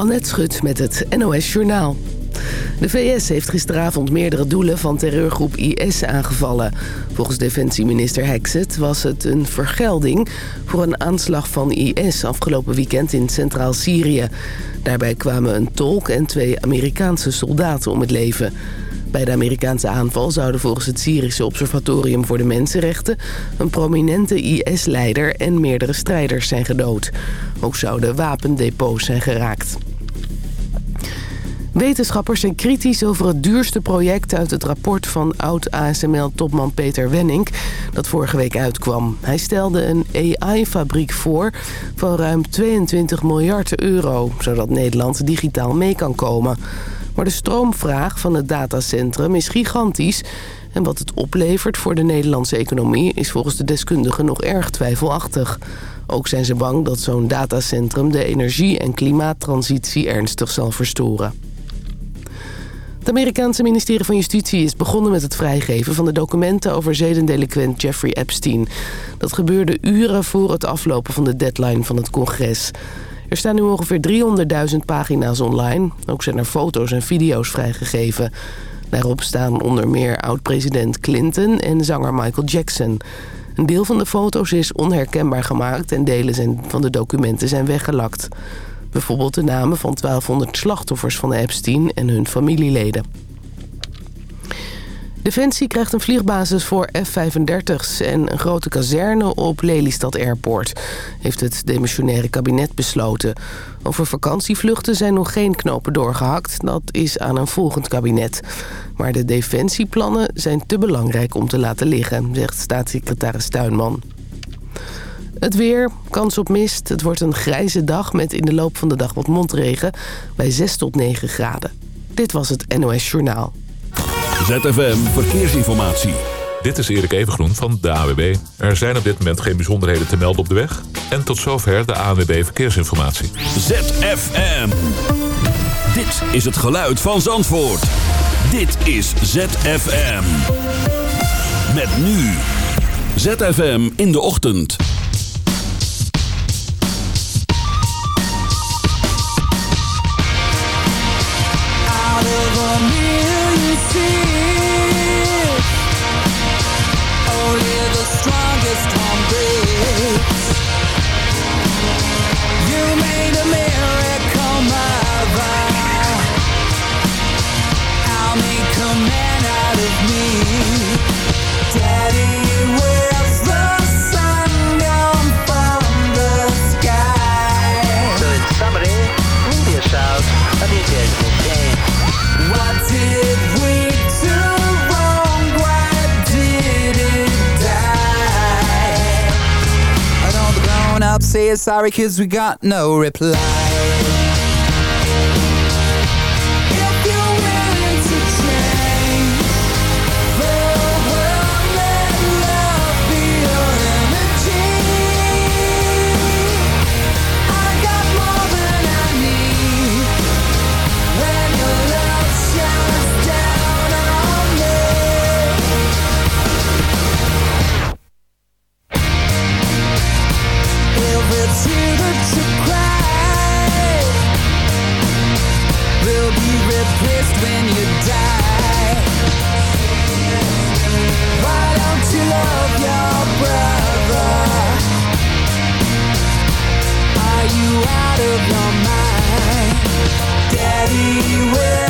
Annette Schut met het NOS Journaal. De VS heeft gisteravond meerdere doelen van terreurgroep IS aangevallen. Volgens defensieminister Hexet was het een vergelding... voor een aanslag van IS afgelopen weekend in Centraal Syrië. Daarbij kwamen een tolk en twee Amerikaanse soldaten om het leven. Bij de Amerikaanse aanval zouden volgens het Syrische Observatorium voor de Mensenrechten... een prominente IS-leider en meerdere strijders zijn gedood. Ook zouden wapendepots zijn geraakt. Wetenschappers zijn kritisch over het duurste project uit het rapport van oud-ASML-topman Peter Wenning dat vorige week uitkwam. Hij stelde een AI-fabriek voor van ruim 22 miljard euro, zodat Nederland digitaal mee kan komen. Maar de stroomvraag van het datacentrum is gigantisch en wat het oplevert voor de Nederlandse economie is volgens de deskundigen nog erg twijfelachtig. Ook zijn ze bang dat zo'n datacentrum de energie- en klimaattransitie ernstig zal verstoren. Het Amerikaanse ministerie van Justitie is begonnen met het vrijgeven van de documenten over zedendeliquent Jeffrey Epstein. Dat gebeurde uren voor het aflopen van de deadline van het congres. Er staan nu ongeveer 300.000 pagina's online. Ook zijn er foto's en video's vrijgegeven. Daarop staan onder meer oud-president Clinton en zanger Michael Jackson. Een deel van de foto's is onherkenbaar gemaakt en delen van de documenten zijn weggelakt. Bijvoorbeeld de namen van 1200 slachtoffers van Epstein en hun familieleden. Defensie krijgt een vliegbasis voor F-35's en een grote kazerne op Lelystad Airport, heeft het demissionaire kabinet besloten. Over vakantievluchten zijn nog geen knopen doorgehakt, dat is aan een volgend kabinet. Maar de defensieplannen zijn te belangrijk om te laten liggen, zegt staatssecretaris Tuinman. Het weer, kans op mist. Het wordt een grijze dag met in de loop van de dag wat mondregen bij 6 tot 9 graden. Dit was het NOS Journaal. ZFM Verkeersinformatie. Dit is Erik Evengroen van de AWB. Er zijn op dit moment geen bijzonderheden te melden op de weg. En tot zover de ANWB Verkeersinformatie. ZFM. Dit is het geluid van Zandvoort. Dit is ZFM. Met nu. ZFM in de ochtend. Sorry cause we got no reply when you die Why don't you love your brother? Are you out of your mind? Daddy will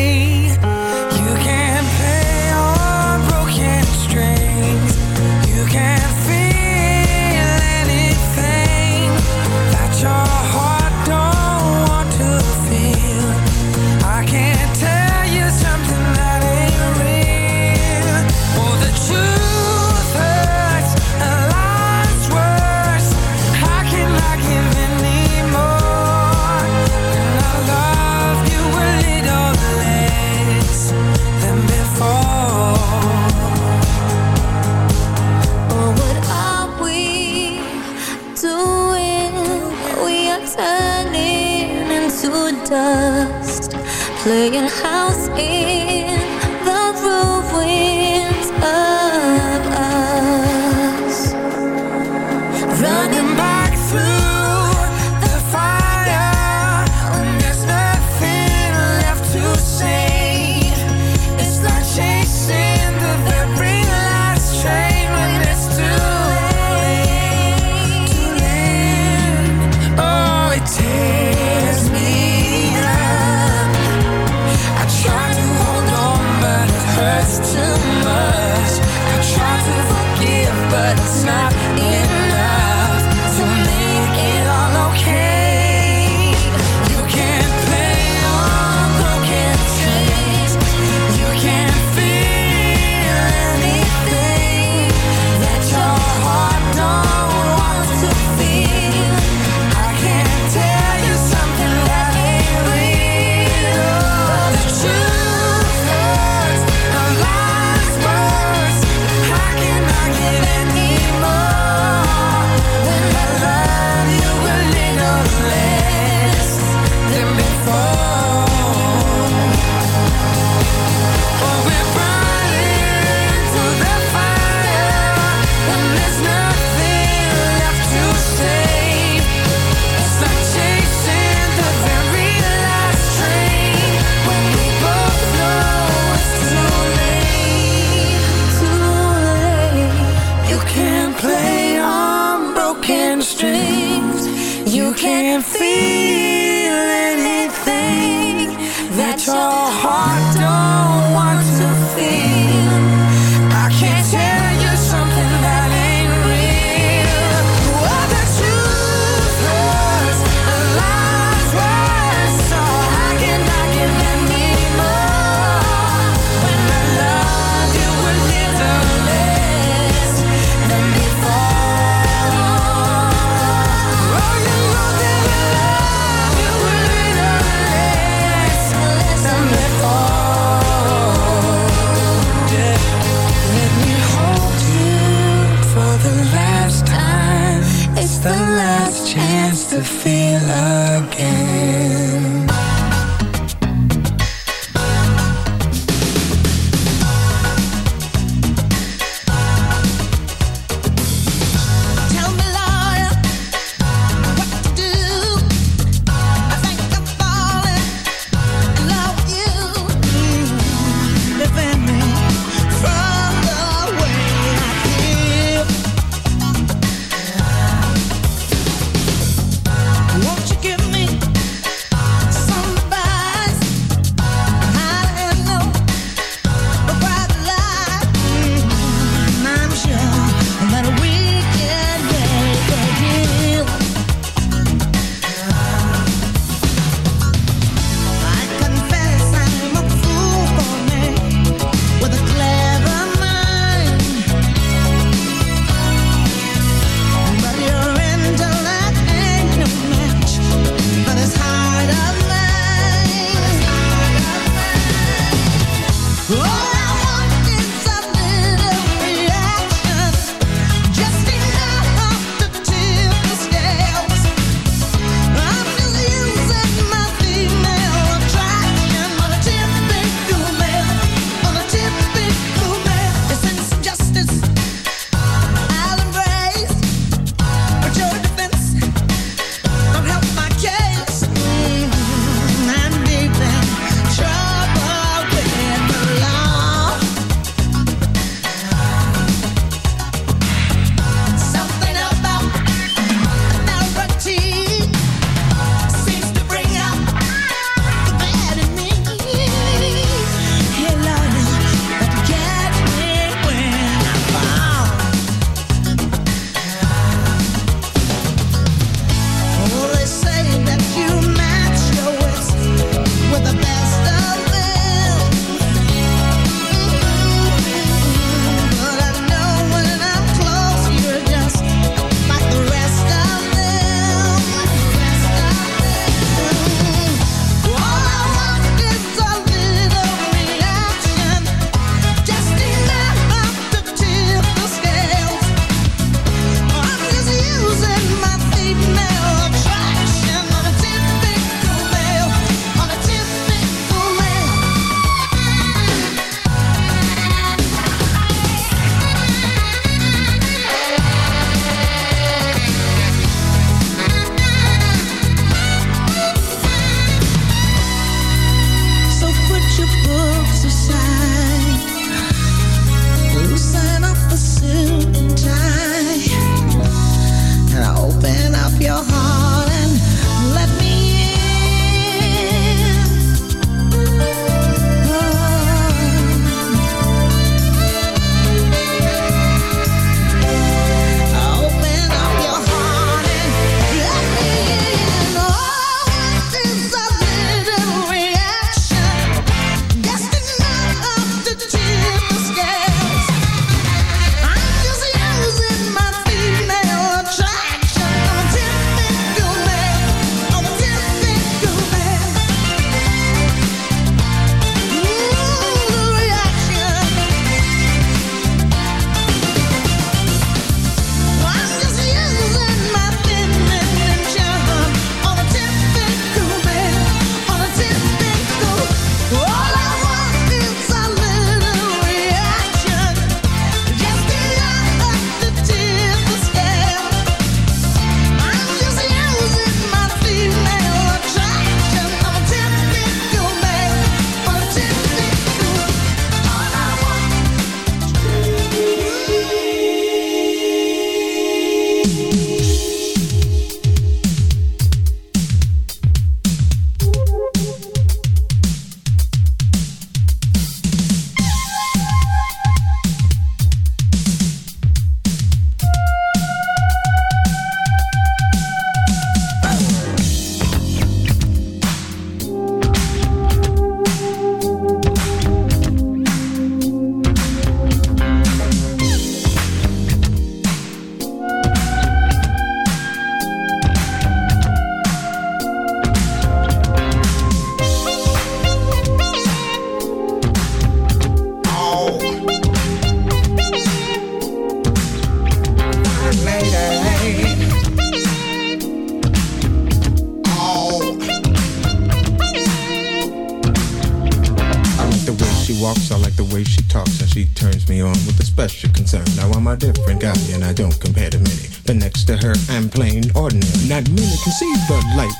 Playing house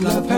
love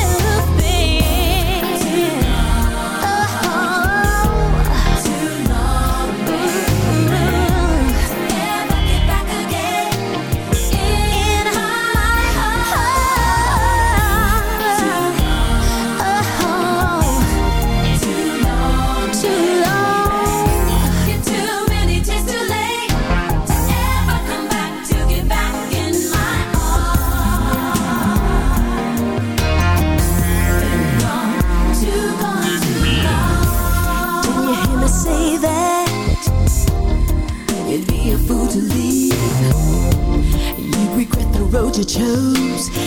you chose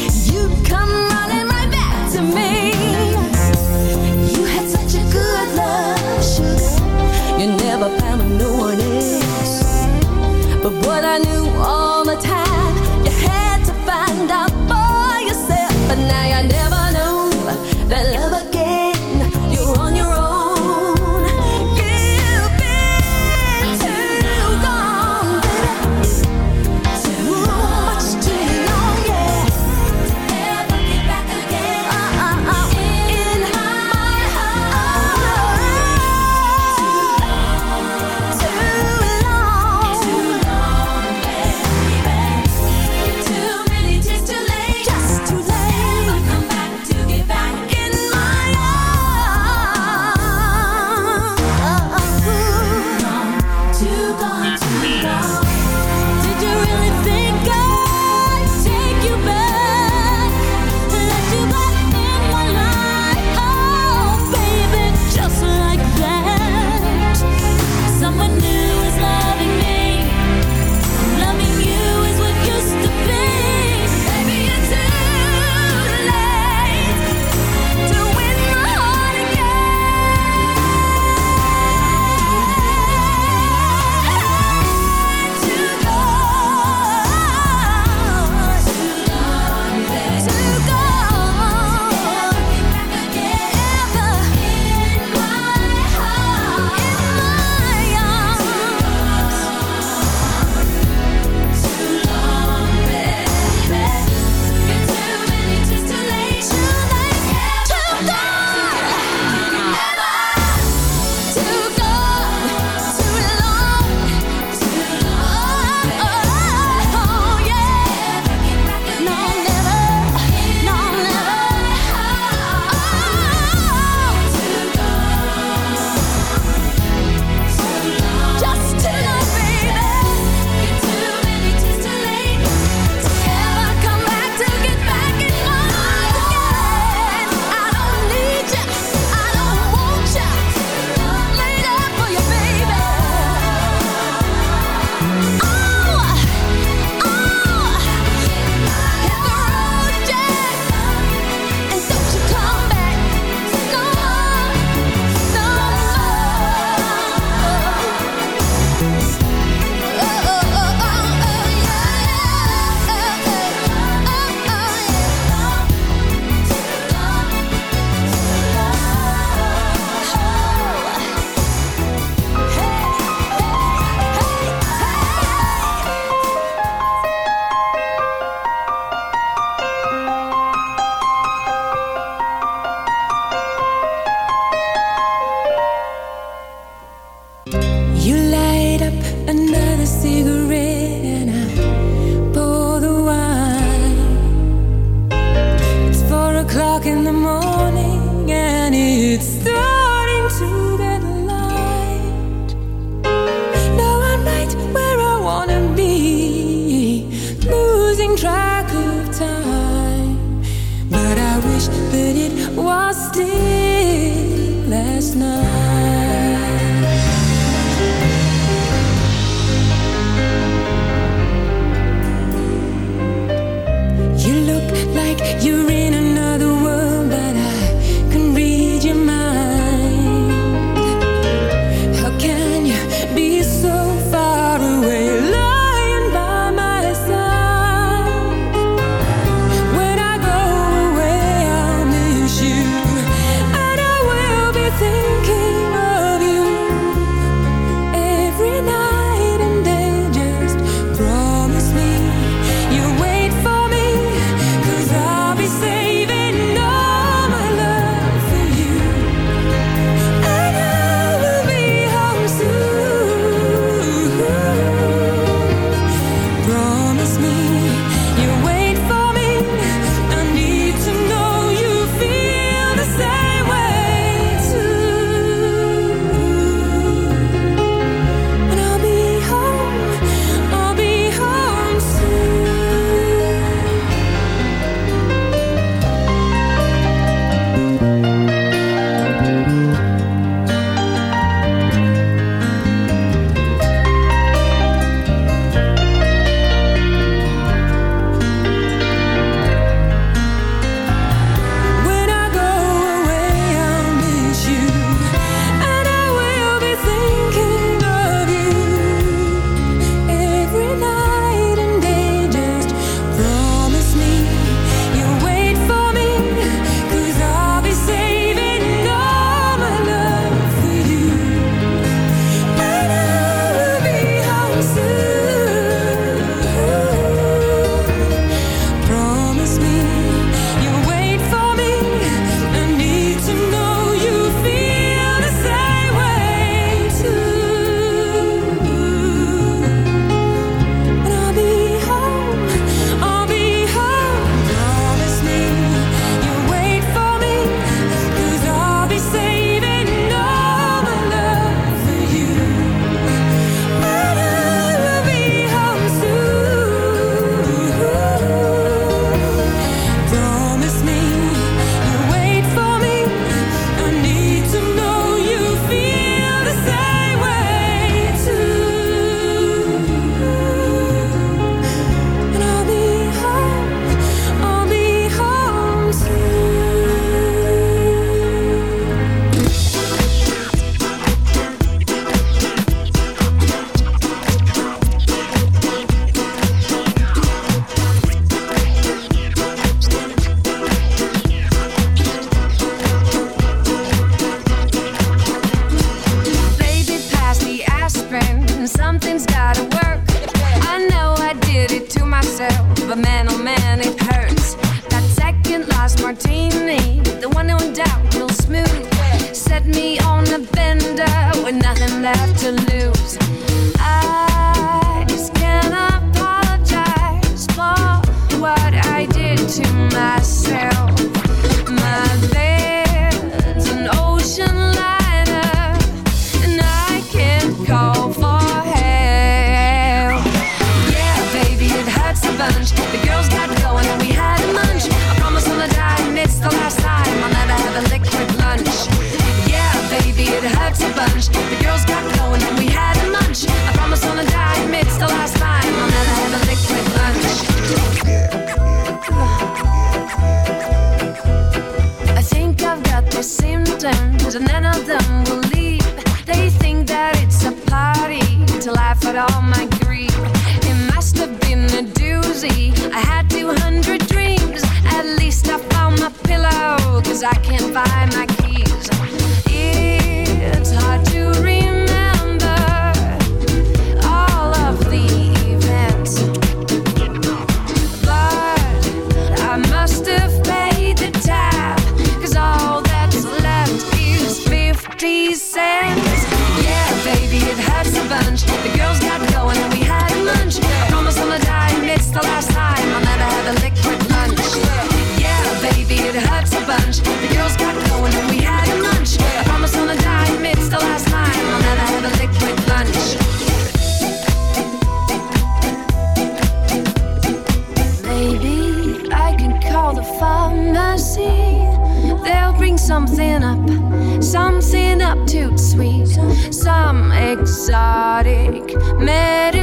exotic medicine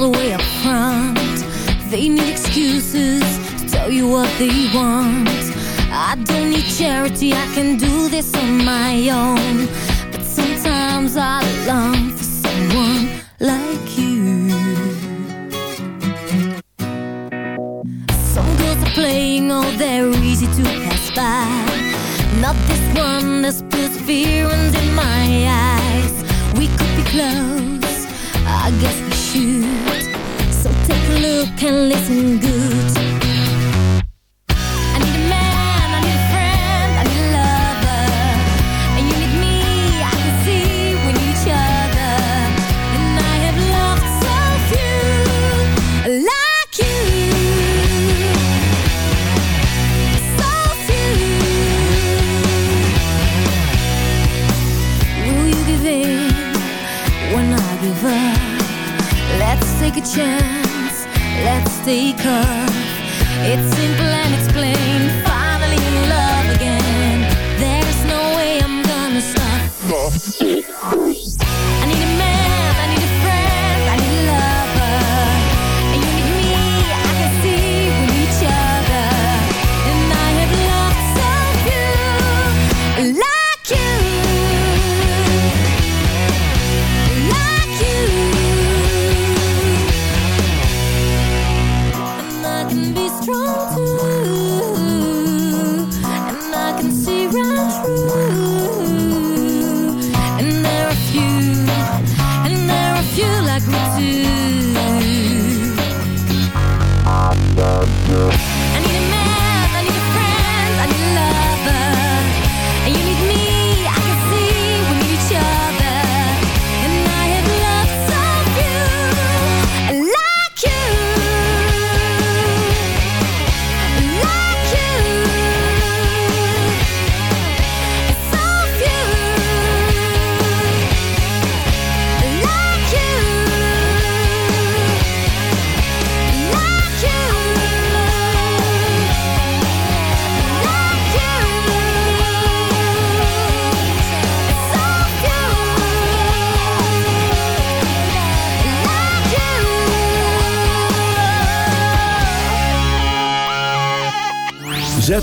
all the way up front. They need excuses to tell you what they want. I don't need charity, I can do this on my own. But sometimes I long for someone like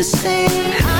the same.